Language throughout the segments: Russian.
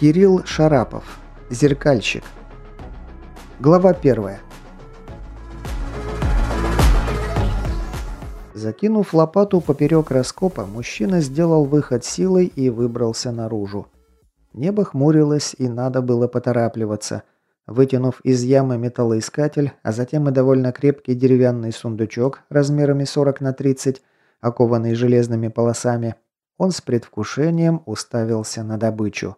Кирилл Шарапов. Зеркальщик. Глава 1. Закинув лопату поперек раскопа, мужчина сделал выход силой и выбрался наружу. Небо хмурилось, и надо было поторапливаться. Вытянув из ямы металлоискатель, а затем и довольно крепкий деревянный сундучок размерами 40 на 30, окованный железными полосами, он с предвкушением уставился на добычу.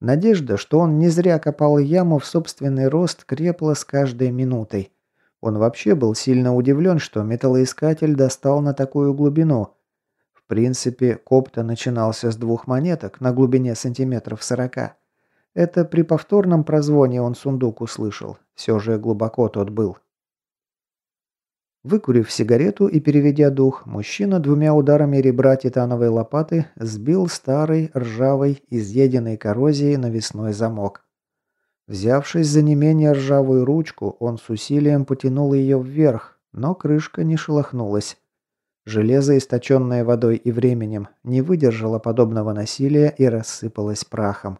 Надежда, что он не зря копал яму в собственный рост, крепла с каждой минутой. Он вообще был сильно удивлен, что металлоискатель достал на такую глубину. В принципе, коп-то начинался с двух монеток на глубине сантиметров сорока. Это при повторном прозвоне он сундук услышал. Все же глубоко тот был. Выкурив сигарету и переведя дух, мужчина двумя ударами ребра титановой лопаты сбил старый, ржавый, изъеденный коррозией навесной замок. Взявшись за не менее ржавую ручку, он с усилием потянул ее вверх, но крышка не шелохнулась. Железо, источенное водой и временем, не выдержало подобного насилия и рассыпалось прахом.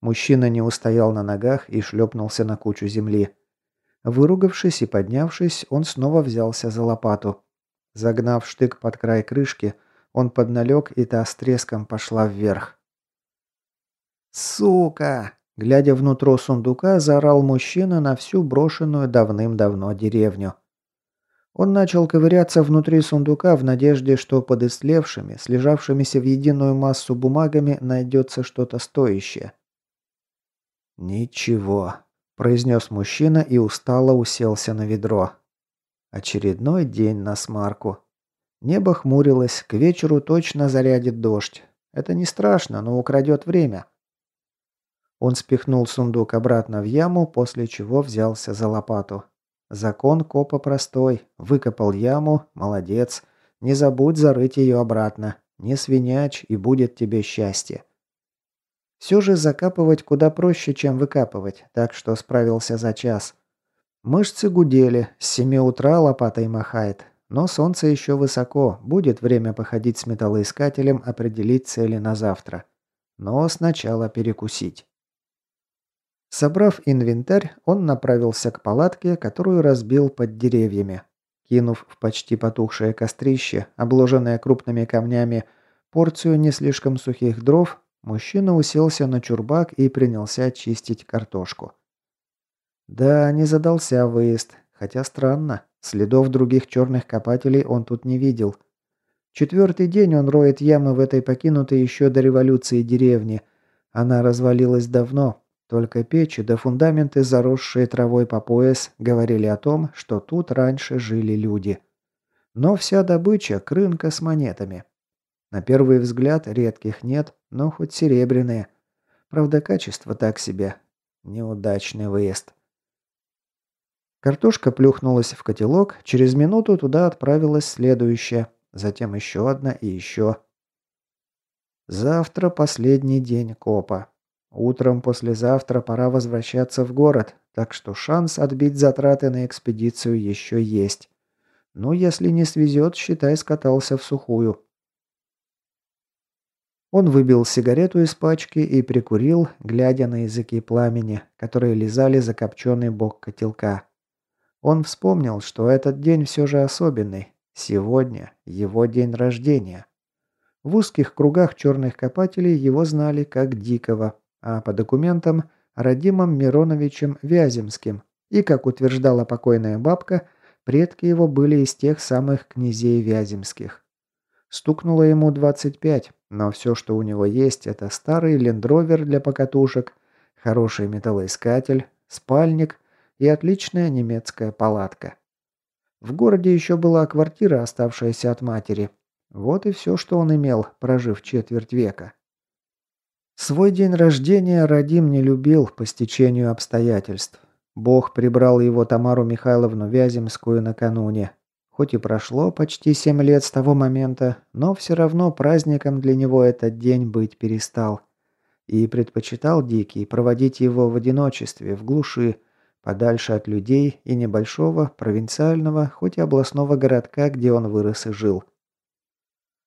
Мужчина не устоял на ногах и шлепнулся на кучу земли. Выругавшись и поднявшись, он снова взялся за лопату. Загнав штык под край крышки, он подналег, и та с треском пошла вверх. «Сука!» Глядя внутрь сундука, заорал мужчина на всю брошенную давным-давно деревню. Он начал ковыряться внутри сундука в надежде, что под истлевшими, слежавшимися в единую массу бумагами найдется что-то стоящее. Ничего произнес мужчина и устало уселся на ведро. Очередной день на смарку. Небо хмурилось, к вечеру точно зарядит дождь. Это не страшно, но украдет время. Он спихнул сундук обратно в яму, после чего взялся за лопату. Закон копа простой. Выкопал яму, молодец. Не забудь зарыть ее обратно. Не свинячь, и будет тебе счастье. Все же закапывать куда проще, чем выкапывать, так что справился за час. Мышцы гудели, с семи утра лопатой махает. Но солнце еще высоко, будет время походить с металлоискателем, определить цели на завтра. Но сначала перекусить. Собрав инвентарь, он направился к палатке, которую разбил под деревьями. Кинув в почти потухшее кострище, обложенное крупными камнями, порцию не слишком сухих дров, Мужчина уселся на чурбак и принялся чистить картошку. Да, не задался выезд, хотя странно. Следов других черных копателей он тут не видел. Четвертый день он роет ямы в этой покинутой еще до революции деревне. Она развалилась давно, только печи да фундаменты, заросшие травой по пояс, говорили о том, что тут раньше жили люди. Но вся добыча – крынка с монетами. На первый взгляд редких нет, но хоть серебряные. Правда, качество так себе. Неудачный выезд. Картошка плюхнулась в котелок, через минуту туда отправилась следующая, затем еще одна и еще. Завтра последний день копа. Утром послезавтра пора возвращаться в город, так что шанс отбить затраты на экспедицию еще есть. Ну, если не свезет, считай, скатался в сухую. Он выбил сигарету из пачки и прикурил, глядя на языки пламени, которые лизали закопченный бок котелка. Он вспомнил, что этот день все же особенный. Сегодня его день рождения. В узких кругах черных копателей его знали как Дикого, а по документам – Радимом Мироновичем Вяземским. И, как утверждала покойная бабка, предки его были из тех самых князей Вяземских. Стукнуло ему 25, но все, что у него есть, это старый лендровер для покатушек, хороший металлоискатель, спальник и отличная немецкая палатка. В городе еще была квартира, оставшаяся от матери. Вот и все, что он имел, прожив четверть века. Свой день рождения Радим не любил по стечению обстоятельств. Бог прибрал его Тамару Михайловну Вяземскую накануне, Хоть и прошло почти семь лет с того момента, но все равно праздником для него этот день быть перестал. И предпочитал Дикий проводить его в одиночестве, в глуши, подальше от людей и небольшого, провинциального, хоть и областного городка, где он вырос и жил.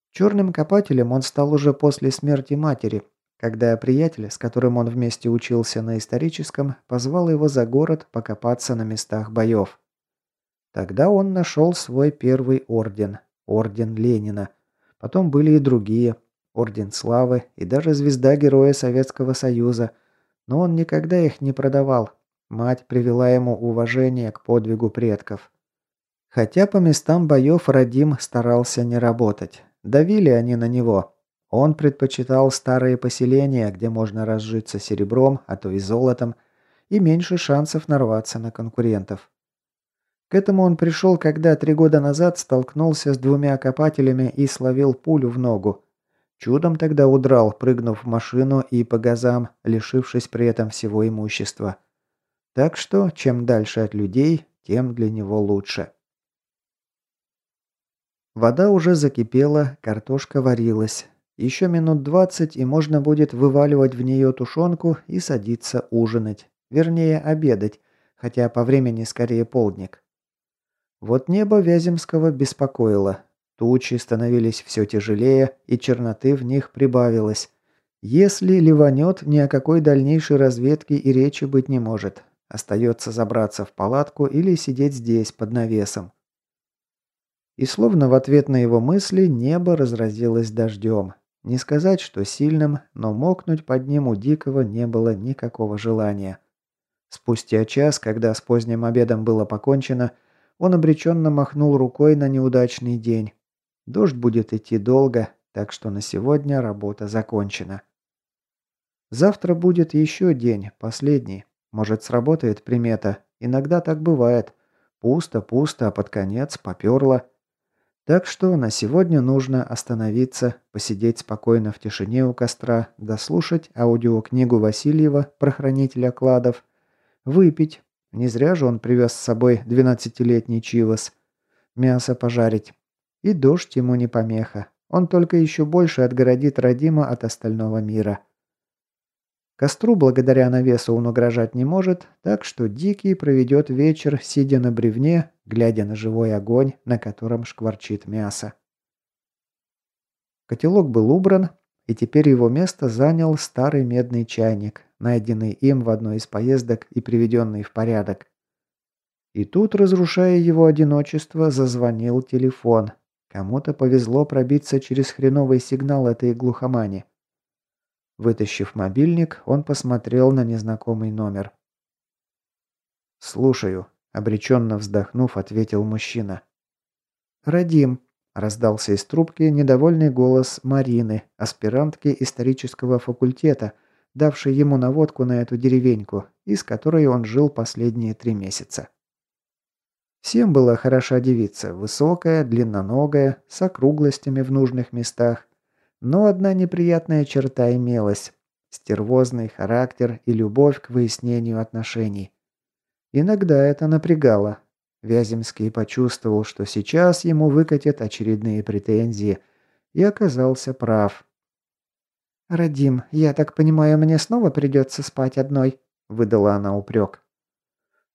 Черным копателем он стал уже после смерти матери, когда приятель, с которым он вместе учился на историческом, позвал его за город покопаться на местах боев. Тогда он нашел свой первый орден – орден Ленина. Потом были и другие – орден Славы и даже звезда Героя Советского Союза. Но он никогда их не продавал. Мать привела ему уважение к подвигу предков. Хотя по местам боев Радим старался не работать. Давили они на него. Он предпочитал старые поселения, где можно разжиться серебром, а то и золотом, и меньше шансов нарваться на конкурентов. К этому он пришел, когда три года назад столкнулся с двумя копателями и словил пулю в ногу. Чудом тогда удрал, прыгнув в машину и по газам, лишившись при этом всего имущества. Так что, чем дальше от людей, тем для него лучше. Вода уже закипела, картошка варилась. Еще минут двадцать, и можно будет вываливать в нее тушенку и садиться ужинать. Вернее, обедать, хотя по времени скорее полдник. Вот небо Вяземского беспокоило. Тучи становились все тяжелее, и черноты в них прибавилось. Если ливанет, ни о какой дальнейшей разведке и речи быть не может. Остается забраться в палатку или сидеть здесь, под навесом. И словно в ответ на его мысли небо разразилось дождем. Не сказать, что сильным, но мокнуть под ним у Дикого не было никакого желания. Спустя час, когда с поздним обедом было покончено, он обреченно махнул рукой на неудачный день. Дождь будет идти долго, так что на сегодня работа закончена. Завтра будет еще день, последний. Может, сработает примета. Иногда так бывает. Пусто, пусто, а под конец поперло. Так что на сегодня нужно остановиться, посидеть спокойно в тишине у костра, дослушать аудиокнигу Васильева про хранителя кладов, выпить, не зря же он привез с собой двенадцатилетний чивос, мясо пожарить. И дождь ему не помеха, он только еще больше отгородит Родима от остального мира. Костру благодаря навесу он угрожать не может, так что Дикий проведет вечер, сидя на бревне, глядя на живой огонь, на котором шкварчит мясо. Котелок был убран, и теперь его место занял старый медный чайник, найденный им в одной из поездок и приведенный в порядок. И тут, разрушая его одиночество, зазвонил телефон. Кому-то повезло пробиться через хреновый сигнал этой глухомани. Вытащив мобильник, он посмотрел на незнакомый номер. «Слушаю», — обреченно вздохнув, ответил мужчина. «Радим», — раздался из трубки недовольный голос Марины, аспирантки исторического факультета, давшей ему наводку на эту деревеньку, из которой он жил последние три месяца. Всем была хороша девица, высокая, длинноногая, с округлостями в нужных местах, но одна неприятная черта имелась – стервозный характер и любовь к выяснению отношений. Иногда это напрягало. Вяземский почувствовал, что сейчас ему выкатят очередные претензии, и оказался прав. «Радим, я так понимаю, мне снова придется спать одной?» – выдала она упрек.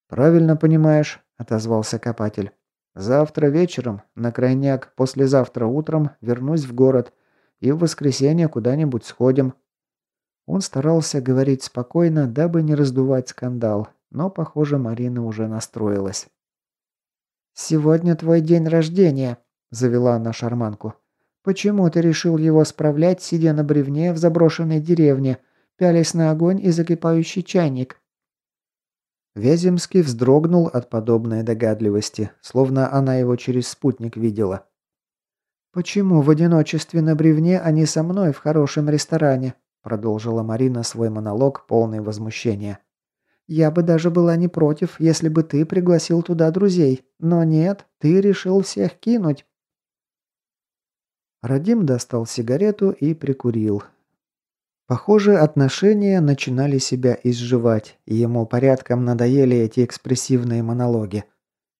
«Правильно понимаешь», – отозвался копатель. «Завтра вечером, на крайняк, послезавтра утром вернусь в город – и в воскресенье куда-нибудь сходим». Он старался говорить спокойно, дабы не раздувать скандал, но, похоже, Марина уже настроилась. «Сегодня твой день рождения», – завела она шарманку. «Почему ты решил его справлять, сидя на бревне в заброшенной деревне, пялясь на огонь и закипающий чайник?» Вяземский вздрогнул от подобной догадливости, словно она его через спутник видела. «Почему в одиночестве на бревне, а не со мной в хорошем ресторане?» Продолжила Марина свой монолог, полный возмущения. «Я бы даже была не против, если бы ты пригласил туда друзей. Но нет, ты решил всех кинуть». Радим достал сигарету и прикурил. Похоже, отношения начинали себя изживать, ему порядком надоели эти экспрессивные монологи.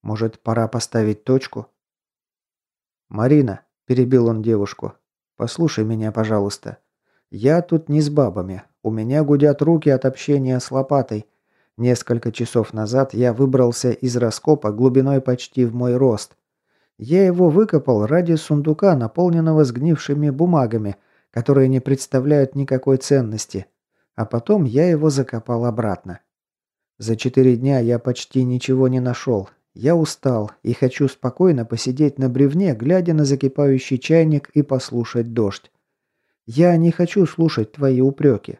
Может, пора поставить точку? «Марина», Перебил он девушку. «Послушай меня, пожалуйста. Я тут не с бабами. У меня гудят руки от общения с лопатой. Несколько часов назад я выбрался из раскопа глубиной почти в мой рост. Я его выкопал ради сундука, наполненного сгнившими бумагами, которые не представляют никакой ценности, а потом я его закопал обратно. За четыре дня я почти ничего не нашел. Я устал и хочу спокойно посидеть на бревне, глядя на закипающий чайник и послушать дождь. Я не хочу слушать твои упреки.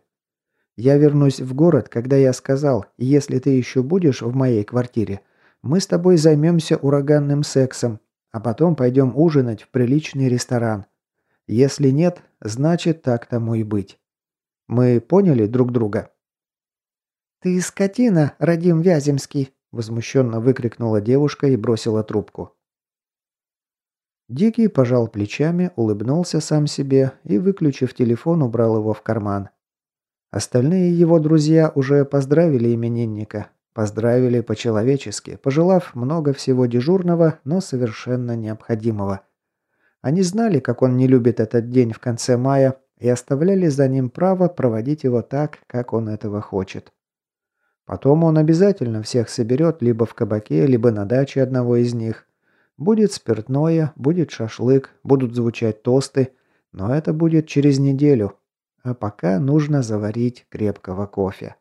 Я вернусь в город, когда я сказал, если ты еще будешь в моей квартире, мы с тобой займемся ураганным сексом, а потом пойдем ужинать в приличный ресторан. Если нет, значит так тому и быть. Мы поняли друг друга?» «Ты скотина, Радим Вяземский!» – возмущенно выкрикнула девушка и бросила трубку. Дикий пожал плечами, улыбнулся сам себе и, выключив телефон, убрал его в карман. Остальные его друзья уже поздравили именинника. Поздравили по-человечески, пожелав много всего дежурного, но совершенно необходимого. Они знали, как он не любит этот день в конце мая, и оставляли за ним право проводить его так, как он этого хочет. Потом он обязательно всех соберет либо в кабаке, либо на даче одного из них. Будет спиртное, будет шашлык, будут звучать тосты, но это будет через неделю. А пока нужно заварить крепкого кофе.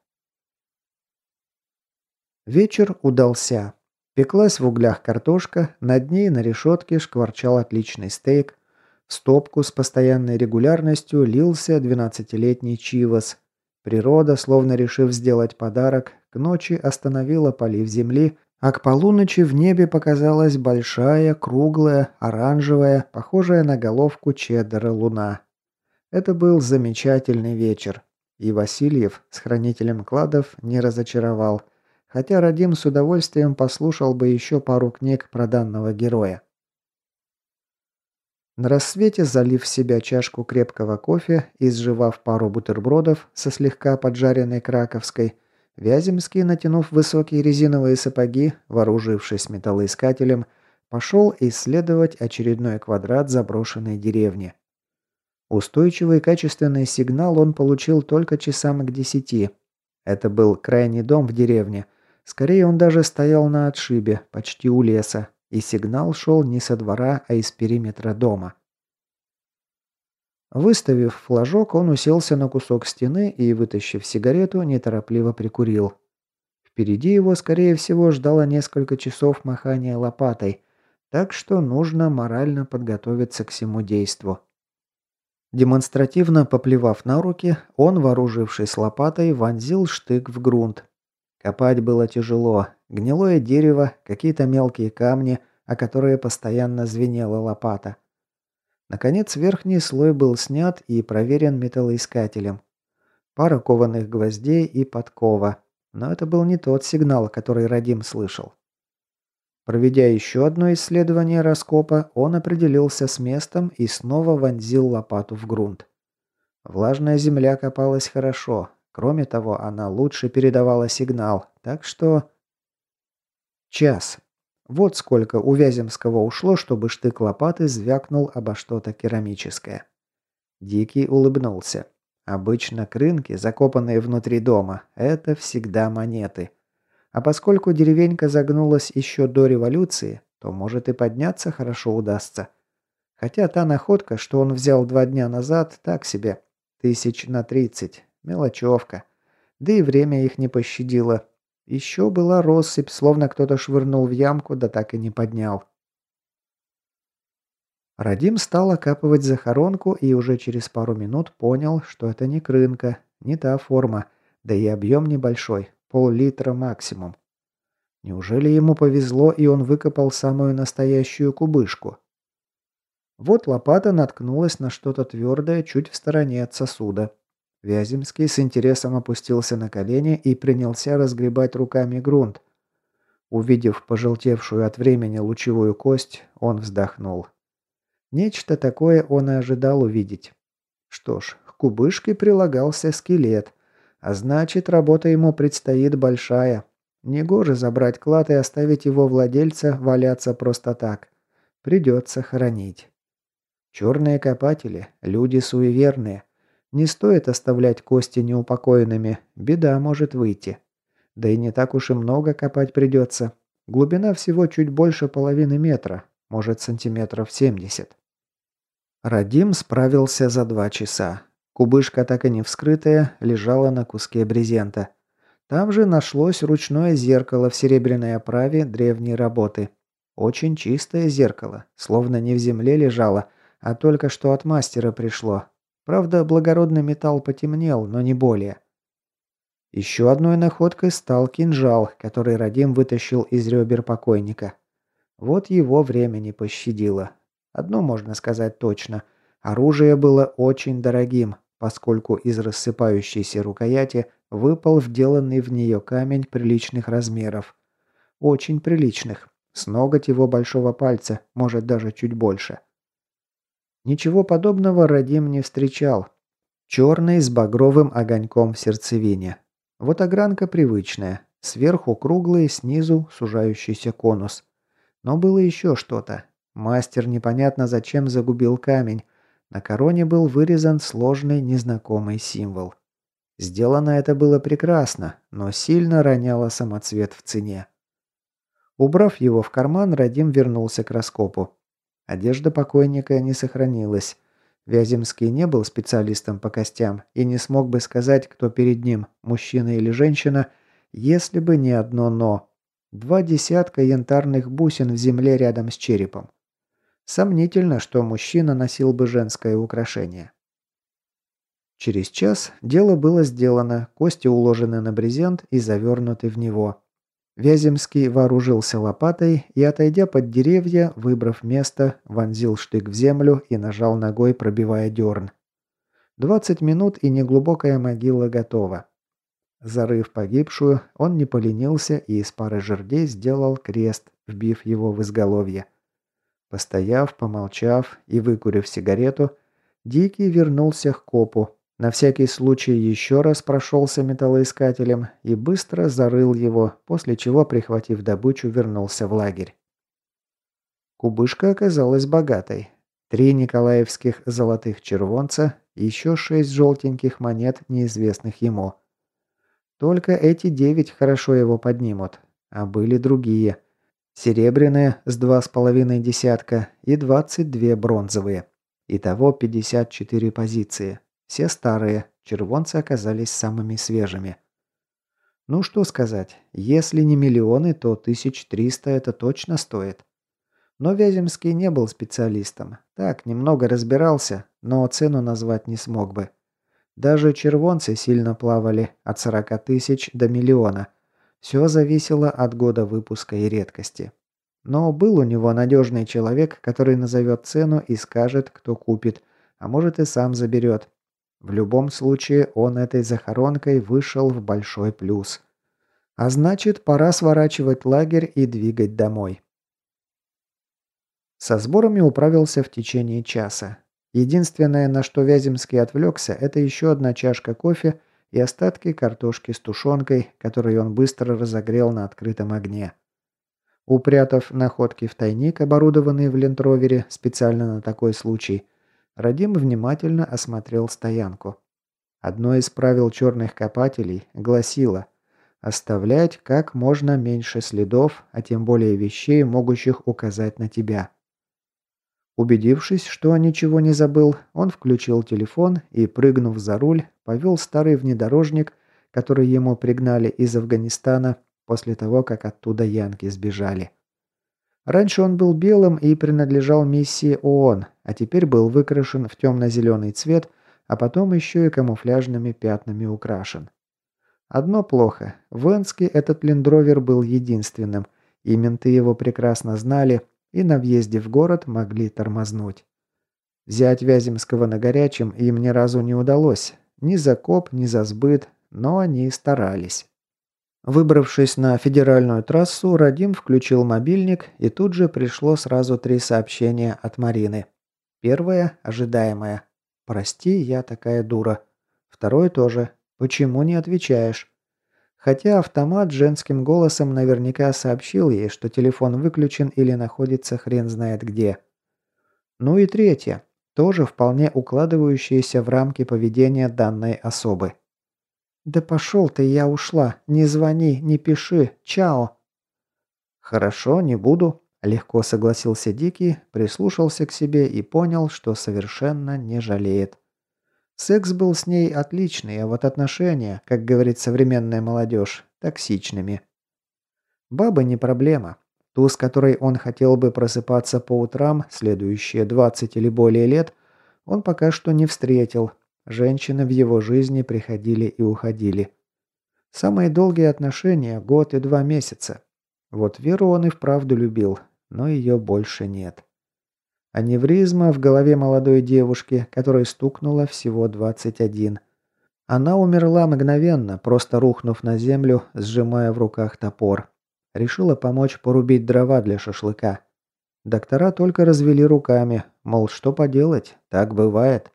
Вечер удался. Пеклась в углях картошка, над ней на решетке шкварчал отличный стейк, в стопку с постоянной регулярностью лился 12-летний Чивас. Природа, словно решив сделать подарок, к ночи остановила полив земли, а к полуночи в небе показалась большая, круглая, оранжевая, похожая на головку чеддера луна. Это был замечательный вечер. И Васильев с хранителем кладов не разочаровал, хотя Радим с удовольствием послушал бы еще пару книг про данного героя. На рассвете, залив в себя чашку крепкого кофе и сживав пару бутербродов со слегка поджаренной краковской, Вяземский, натянув высокие резиновые сапоги, вооружившись металлоискателем, пошел исследовать очередной квадрат заброшенной деревни. Устойчивый качественный сигнал он получил только часам к десяти. Это был крайний дом в деревне. Скорее, он даже стоял на отшибе, почти у леса, и сигнал шел не со двора, а из периметра дома. Выставив флажок, он уселся на кусок стены и, вытащив сигарету, неторопливо прикурил. Впереди его, скорее всего, ждало несколько часов махания лопатой, так что нужно морально подготовиться к всему действу. Демонстративно поплевав на руки, он, вооружившись лопатой, вонзил штык в грунт. Копать было тяжело, Гнилое дерево, какие-то мелкие камни, о которые постоянно звенела лопата. Наконец, верхний слой был снят и проверен металлоискателем. Пара кованых гвоздей и подкова. Но это был не тот сигнал, который Радим слышал. Проведя еще одно исследование раскопа, он определился с местом и снова вонзил лопату в грунт. Влажная земля копалась хорошо. Кроме того, она лучше передавала сигнал, так что... Час. Вот сколько у Вяземского ушло, чтобы штык лопаты звякнул обо что-то керамическое. Дикий улыбнулся. Обычно крынки, закопанные внутри дома, это всегда монеты. А поскольку деревенька загнулась еще до революции, то может и подняться хорошо удастся. Хотя та находка, что он взял два дня назад, так себе. Тысяч на тридцать. Мелочевка. Да и время их не пощадило. Еще была россыпь, словно кто-то швырнул в ямку, да так и не поднял. Радим стал окапывать захоронку и уже через пару минут понял, что это не крынка, не та форма, да и объем небольшой, пол-литра максимум. Неужели ему повезло, и он выкопал самую настоящую кубышку? Вот лопата наткнулась на что-то твердое чуть в стороне от сосуда. Вяземский с интересом опустился на колени и принялся разгребать руками грунт. Увидев пожелтевшую от времени лучевую кость, он вздохнул. Нечто такое он и ожидал увидеть. Что ж, к кубышке прилагался скелет, а значит, работа ему предстоит большая. Негоже забрать клад и оставить его владельца валяться просто так. Придется хоронить. Черные копатели, люди суеверные – не стоит оставлять кости неупокоенными, беда может выйти. Да и не так уж и много копать придется. Глубина всего чуть больше половины метра, может сантиметров 70. Радим справился за два часа. Кубышка, так и не вскрытая, лежала на куске брезента. Там же нашлось ручное зеркало в серебряной оправе древней работы. Очень чистое зеркало, словно не в земле лежало, а только что от мастера пришло. Правда, благородный металл потемнел, но не более. Еще одной находкой стал кинжал, который Радим вытащил из ребер покойника. Вот его время не пощадило. Одно можно сказать точно. Оружие было очень дорогим, поскольку из рассыпающейся рукояти выпал вделанный в нее камень приличных размеров. Очень приличных. С ноготь его большого пальца, может даже чуть больше. Ничего подобного Радим не встречал. Черный с багровым огоньком в сердцевине. Вот огранка привычная. Сверху круглый, снизу сужающийся конус. Но было еще что-то. Мастер непонятно зачем загубил камень. На короне был вырезан сложный незнакомый символ. Сделано это было прекрасно, но сильно роняло самоцвет в цене. Убрав его в карман, Радим вернулся к раскопу. Одежда покойника не сохранилась. Вяземский не был специалистом по костям и не смог бы сказать, кто перед ним, мужчина или женщина, если бы не одно «но». Два десятка янтарных бусин в земле рядом с черепом. Сомнительно, что мужчина носил бы женское украшение. Через час дело было сделано, кости уложены на брезент и завернуты в него. Вяземский вооружился лопатой и, отойдя под деревья, выбрав место, вонзил штык в землю и нажал ногой, пробивая дерн. Двадцать минут и неглубокая могила готова. Зарыв погибшую, он не поленился и из пары жердей сделал крест, вбив его в изголовье. Постояв, помолчав и выкурив сигарету, Дикий вернулся к копу, на всякий случай еще раз прошелся металлоискателем и быстро зарыл его, после чего, прихватив добычу, вернулся в лагерь. Кубышка оказалась богатой. Три николаевских золотых червонца еще шесть желтеньких монет, неизвестных ему. Только эти девять хорошо его поднимут, а были другие. Серебряные с два с половиной десятка и двадцать две бронзовые. Итого пятьдесят четыре позиции. Все старые, червонцы оказались самыми свежими. Ну что сказать, если не миллионы, то 1300 это точно стоит. Но Вяземский не был специалистом. Так, немного разбирался, но цену назвать не смог бы. Даже червонцы сильно плавали от 40 тысяч до миллиона. Все зависело от года выпуска и редкости. Но был у него надежный человек, который назовет цену и скажет, кто купит, а может и сам заберет. В любом случае, он этой захоронкой вышел в большой плюс. А значит, пора сворачивать лагерь и двигать домой. Со сборами управился в течение часа. Единственное, на что Вяземский отвлекся, это еще одна чашка кофе и остатки картошки с тушенкой, которые он быстро разогрел на открытом огне. Упрятав находки в тайник, оборудованный в лентровере специально на такой случай, Радим внимательно осмотрел стоянку. Одно из правил черных копателей гласило «оставлять как можно меньше следов, а тем более вещей, могущих указать на тебя». Убедившись, что ничего не забыл, он включил телефон и, прыгнув за руль, повел старый внедорожник, который ему пригнали из Афганистана после того, как оттуда янки сбежали. Раньше он был белым и принадлежал миссии ООН, а теперь был выкрашен в темно-зеленый цвет, а потом еще и камуфляжными пятнами украшен. Одно плохо. В Энске этот лендровер был единственным, и менты его прекрасно знали и на въезде в город могли тормознуть. Взять Вяземского на горячем им ни разу не удалось. Ни за коп, ни за сбыт, но они старались. Выбравшись на федеральную трассу, Радим включил мобильник, и тут же пришло сразу три сообщения от Марины. Первое – ожидаемое. «Прости, я такая дура». Второе тоже. «Почему не отвечаешь?» Хотя автомат женским голосом наверняка сообщил ей, что телефон выключен или находится хрен знает где. Ну и третье. Тоже вполне укладывающееся в рамки поведения данной особы. «Да пошел ты, я ушла. Не звони, не пиши. Чао!» «Хорошо, не буду», – Легко согласился Дикий, прислушался к себе и понял, что совершенно не жалеет. Секс был с ней отличный, а вот отношения, как говорит современная молодежь, токсичными. Баба не проблема. Ту, с которой он хотел бы просыпаться по утрам следующие 20 или более лет, он пока что не встретил. Женщины в его жизни приходили и уходили. Самые долгие отношения – год и два месяца. Вот Веру он и вправду любил, но ее больше нет. Аневризма в голове молодой девушки, которой стукнуло всего 21. Она умерла мгновенно, просто рухнув на землю, сжимая в руках топор. Решила помочь порубить дрова для шашлыка. Доктора только развели руками, мол, что поделать, так бывает.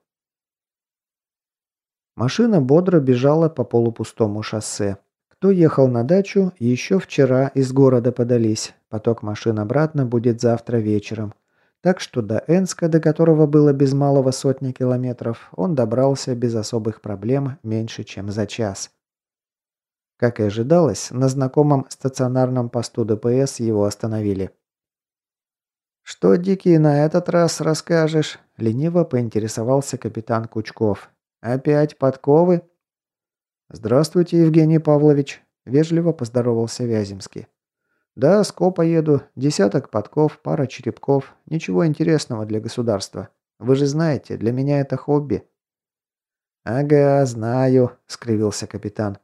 Машина бодро бежала по полупустому шоссе. Кто ехал на дачу, еще вчера из города подались. Поток машин обратно будет завтра вечером. Так что до Энска, до которого было без малого сотни километров, он добрался без особых проблем меньше, чем за час. Как и ожидалось, на знакомом стационарном посту ДПС его остановили. «Что, Дикий, на этот раз расскажешь?» – лениво поинтересовался капитан Кучков. «Опять подковы?» «Здравствуйте, Евгений Павлович», – вежливо поздоровался Вяземский. «Да, с копа еду. Десяток подков, пара черепков. Ничего интересного для государства. Вы же знаете, для меня это хобби». «Ага, знаю», — скривился капитан.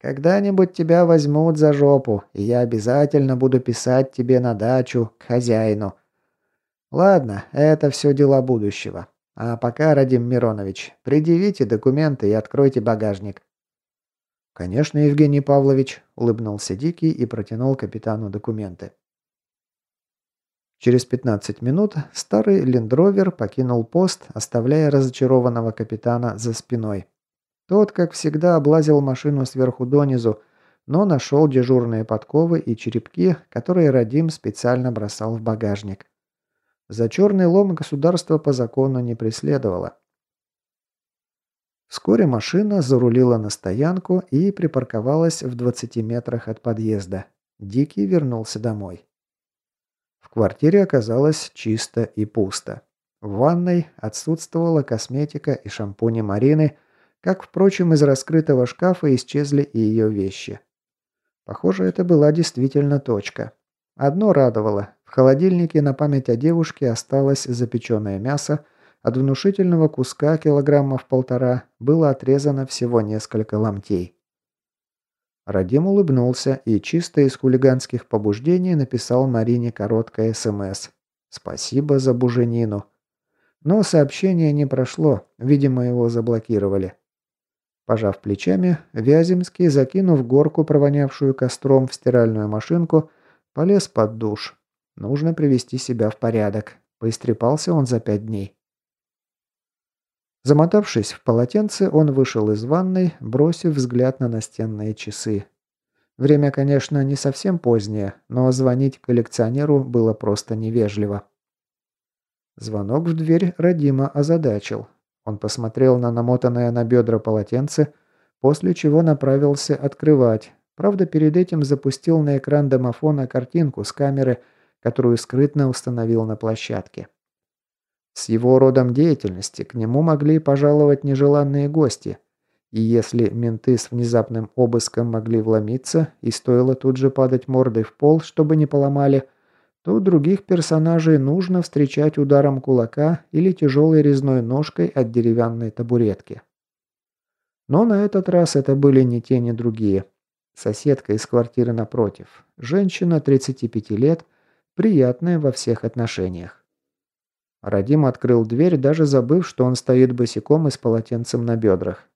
«Когда-нибудь тебя возьмут за жопу, и я обязательно буду писать тебе на дачу, к хозяину. Ладно, это все дела будущего. А пока, Радим Миронович, предъявите документы и откройте багажник». «Конечно, Евгений Павлович», – улыбнулся Дикий и протянул капитану документы. Через 15 минут старый лендровер покинул пост, оставляя разочарованного капитана за спиной. Тот, как всегда, облазил машину сверху донизу, но нашел дежурные подковы и черепки, которые Радим специально бросал в багажник. За черный лом государство по закону не преследовало. Вскоре машина зарулила на стоянку и припарковалась в 20 метрах от подъезда. Дикий вернулся домой. В квартире оказалось чисто и пусто. В ванной отсутствовала косметика и шампуни Марины, как, впрочем, из раскрытого шкафа исчезли и ее вещи. Похоже, это была действительно точка. Одно радовало. В холодильнике на память о девушке осталось запеченное мясо, от внушительного куска килограммов полтора было отрезано всего несколько ломтей. Радим улыбнулся и чисто из хулиганских побуждений написал Марине короткое СМС. «Спасибо за буженину». Но сообщение не прошло, видимо, его заблокировали. Пожав плечами, Вяземский, закинув горку, провонявшую костром в стиральную машинку, полез под душ. Нужно привести себя в порядок. Поистрепался он за пять дней. Замотавшись в полотенце, он вышел из ванной, бросив взгляд на настенные часы. Время, конечно, не совсем позднее, но звонить коллекционеру было просто невежливо. Звонок в дверь Родима озадачил. Он посмотрел на намотанное на бедра полотенце, после чего направился открывать. Правда, перед этим запустил на экран домофона картинку с камеры, которую скрытно установил на площадке. С его родом деятельности к нему могли пожаловать нежеланные гости. И если менты с внезапным обыском могли вломиться и стоило тут же падать мордой в пол, чтобы не поломали, то других персонажей нужно встречать ударом кулака или тяжелой резной ножкой от деревянной табуретки. Но на этот раз это были не те, ни другие. Соседка из квартиры напротив. Женщина 35 лет, приятная во всех отношениях. Радим открыл дверь, даже забыв, что он стоит босиком и с полотенцем на бедрах.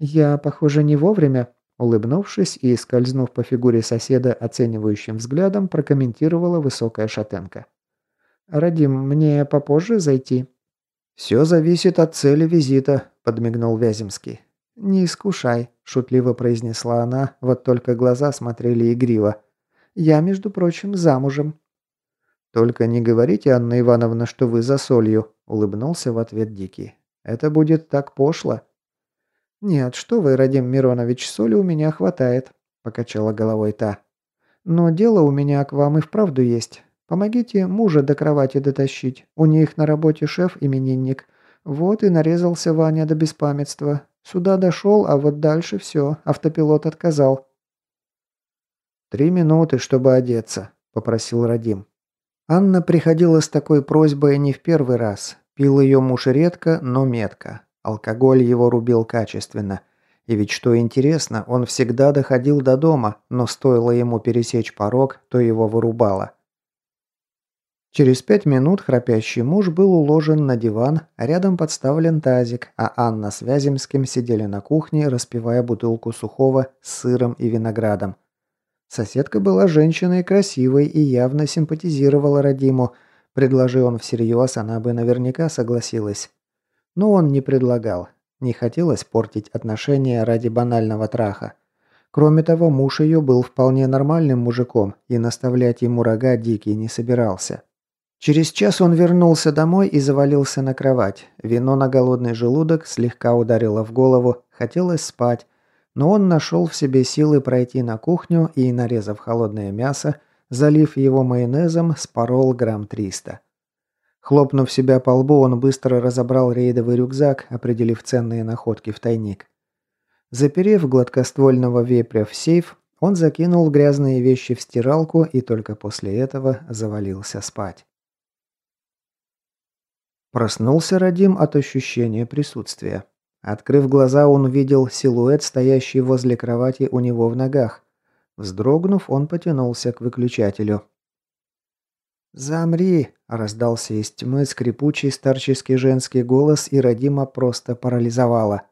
«Я, похоже, не вовремя», улыбнувшись и скользнув по фигуре соседа оценивающим взглядом, прокомментировала высокая шатенка. «Радим, мне попозже зайти?» «Все зависит от цели визита», – подмигнул Вяземский. «Не искушай», – шутливо произнесла она, вот только глаза смотрели игриво. «Я, между прочим, замужем». «Только не говорите, Анна Ивановна, что вы за солью», – улыбнулся в ответ Дикий. «Это будет так пошло». «Нет, что вы, Радим Миронович, соли у меня хватает», – покачала головой та. «Но дело у меня к вам и вправду есть. Помогите мужа до кровати дотащить. У них на работе шеф-именинник. Вот и нарезался Ваня до беспамятства. Сюда дошел, а вот дальше все. Автопилот отказал». «Три минуты, чтобы одеться», – попросил Радим. Анна приходила с такой просьбой не в первый раз. Пил ее муж редко, но метко. Алкоголь его рубил качественно. И ведь что интересно, он всегда доходил до дома, но стоило ему пересечь порог, то его вырубало. Через пять минут храпящий муж был уложен на диван, рядом подставлен тазик, а Анна с Вяземским сидели на кухне, распивая бутылку сухого с сыром и виноградом. Соседка была женщиной красивой и явно симпатизировала Радиму. Предложи он всерьез, она бы наверняка согласилась. Но он не предлагал. Не хотелось портить отношения ради банального траха. Кроме того, муж ее был вполне нормальным мужиком и наставлять ему рога дикий не собирался. Через час он вернулся домой и завалился на кровать. Вино на голодный желудок слегка ударило в голову, хотелось спать, но он нашел в себе силы пройти на кухню и, нарезав холодное мясо, залив его майонезом, спорол грамм 300. Хлопнув себя по лбу, он быстро разобрал рейдовый рюкзак, определив ценные находки в тайник. Заперев гладкоствольного вепря в сейф, он закинул грязные вещи в стиралку и только после этого завалился спать. Проснулся Радим от ощущения присутствия. Открыв глаза, он увидел силуэт, стоящий возле кровати у него в ногах. Вздрогнув, он потянулся к выключателю. «Замри!» – раздался из тьмы скрипучий старческий женский голос, и Радима просто парализовала.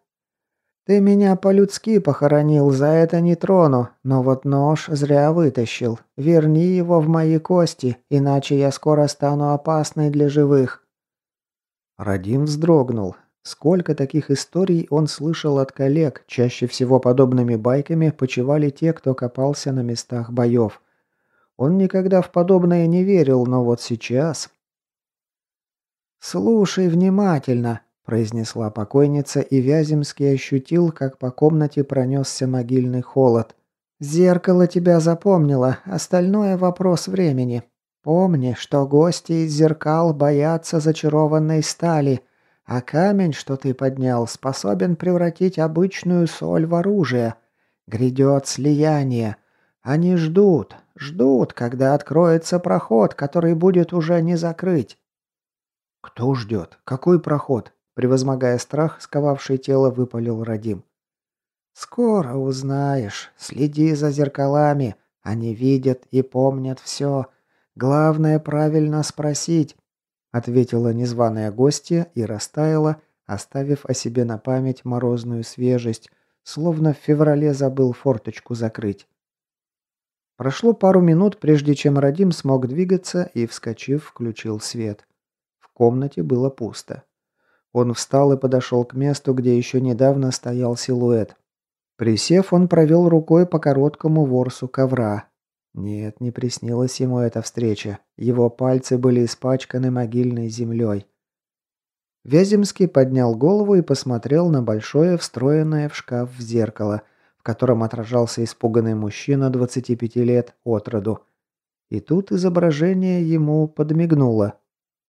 «Ты меня по-людски похоронил, за это не трону, но вот нож зря вытащил. Верни его в мои кости, иначе я скоро стану опасной для живых». Радим вздрогнул. Сколько таких историй он слышал от коллег, чаще всего подобными байками почивали те, кто копался на местах боев. Он никогда в подобное не верил, но вот сейчас... «Слушай внимательно», – произнесла покойница, и Вяземский ощутил, как по комнате пронесся могильный холод. «Зеркало тебя запомнило, остальное вопрос времени. Помни, что гости из зеркал боятся зачарованной стали, а камень, что ты поднял, способен превратить обычную соль в оружие. Грядет слияние. Они ждут, ждут, когда откроется проход, который будет уже не закрыть. «Кто ждет? Какой проход?» Превозмогая страх, сковавший тело, выпалил Радим. «Скоро узнаешь. Следи за зеркалами. Они видят и помнят все. Главное правильно спросить ответила незваная гостья и растаяла, оставив о себе на память морозную свежесть, словно в феврале забыл форточку закрыть. Прошло пару минут, прежде чем Радим смог двигаться и, вскочив, включил свет. В комнате было пусто. Он встал и подошел к месту, где еще недавно стоял силуэт. Присев, он провел рукой по короткому ворсу ковра, нет, не приснилась ему эта встреча. Его пальцы были испачканы могильной землей. Вяземский поднял голову и посмотрел на большое встроенное в шкаф в зеркало, в котором отражался испуганный мужчина 25 лет от роду. И тут изображение ему подмигнуло.